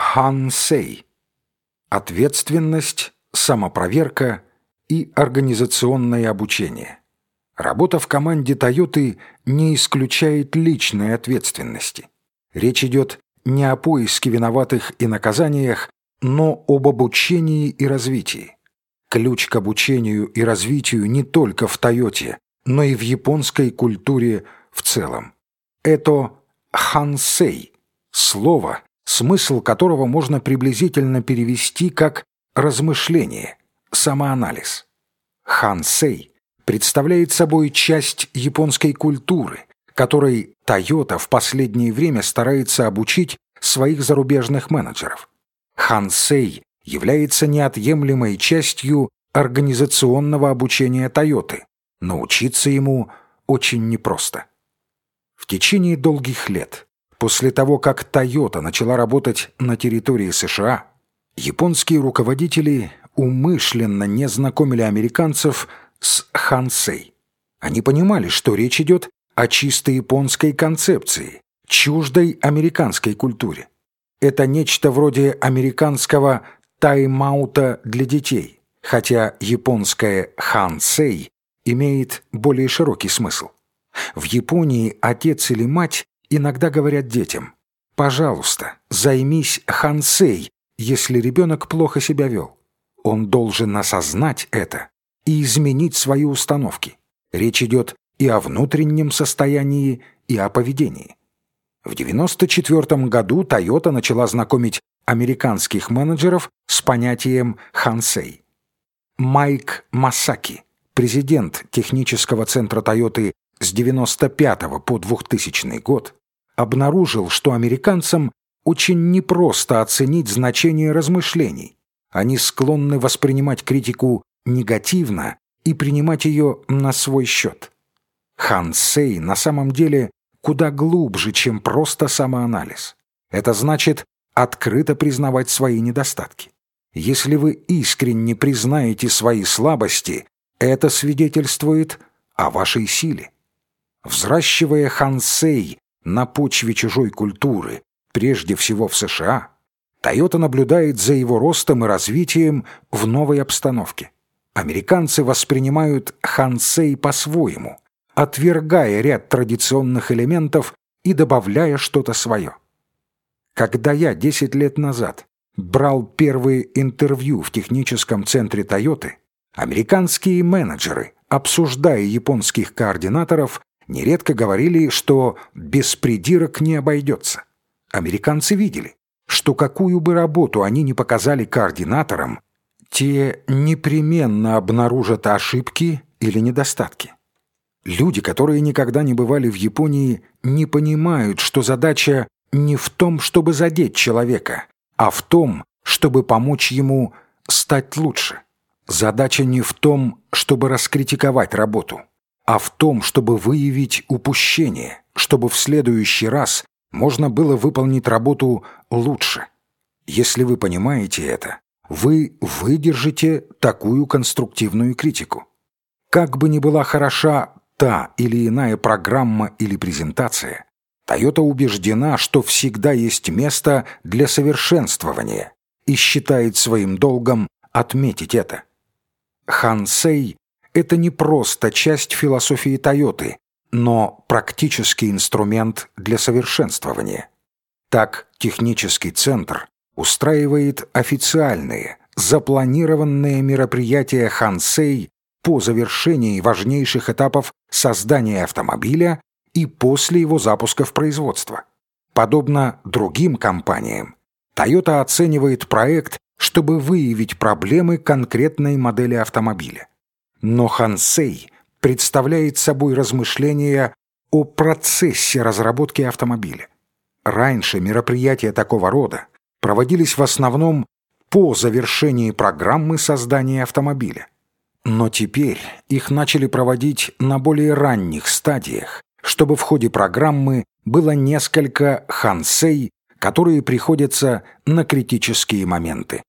Хансей. Ответственность, самопроверка и организационное обучение. Работа в команде «Тойоты» не исключает личной ответственности. Речь идет не о поиске виноватых и наказаниях, но об обучении и развитии. Ключ к обучению и развитию не только в «Тойоте», но и в японской культуре в целом. Это «хансей» – слово, смысл которого можно приблизительно перевести как «размышление», «самоанализ». «Хансей» представляет собой часть японской культуры, которой Toyota в последнее время старается обучить своих зарубежных менеджеров. Хансей является неотъемлемой частью организационного обучения Toyota. Научиться ему очень непросто. В течение долгих лет, после того, как Toyota начала работать на территории США, японские руководители умышленно не знакомили американцев с Хансей. Они понимали, что речь идет о чисто японской концепции, чуждой американской культуре. Это нечто вроде американского тайм-аута для детей, хотя японское хансей имеет более широкий смысл. В Японии отец или мать иногда говорят детям «Пожалуйста, займись хансей, если ребенок плохо себя вел». Он должен осознать это и изменить свои установки. Речь идет и о внутреннем состоянии, и о поведении. В 1994 году Toyota начала знакомить американских менеджеров с понятием «хансей». Майк Масаки, президент технического центра Toyota с 1995 по 2000 год, обнаружил, что американцам очень непросто оценить значение размышлений. Они склонны воспринимать критику негативно и принимать ее на свой счет. Хансей на самом деле куда глубже, чем просто самоанализ. Это значит открыто признавать свои недостатки. Если вы искренне признаете свои слабости, это свидетельствует о вашей силе. Взращивая хансей на почве чужой культуры, прежде всего в США, Тойота наблюдает за его ростом и развитием в новой обстановке. Американцы воспринимают хансей по-своему, отвергая ряд традиционных элементов и добавляя что-то свое. Когда я 10 лет назад брал первые интервью в техническом центре Тойоты, американские менеджеры, обсуждая японских координаторов, нередко говорили, что без придирок не обойдется. Американцы видели, что какую бы работу они ни показали координаторам, те непременно обнаружат ошибки или недостатки. Люди, которые никогда не бывали в Японии, не понимают, что задача не в том, чтобы задеть человека, а в том, чтобы помочь ему стать лучше. Задача не в том, чтобы раскритиковать работу, а в том, чтобы выявить упущение, чтобы в следующий раз можно было выполнить работу лучше. Если вы понимаете это, вы выдержите такую конструктивную критику. Как бы ни была хороша та или иная программа или презентация, Toyota убеждена, что всегда есть место для совершенствования и считает своим долгом отметить это. Хансей – это не просто часть философии Тойоты, но практический инструмент для совершенствования. Так технический центр устраивает официальные, запланированные мероприятия Хансей по завершении важнейших этапов создания автомобиля и после его запуска в производство. Подобно другим компаниям, Toyota оценивает проект, чтобы выявить проблемы конкретной модели автомобиля. Но Хансей представляет собой размышления о процессе разработки автомобиля. Раньше мероприятия такого рода проводились в основном по завершении программы создания автомобиля. Но теперь их начали проводить на более ранних стадиях, чтобы в ходе программы было несколько хансей, которые приходятся на критические моменты.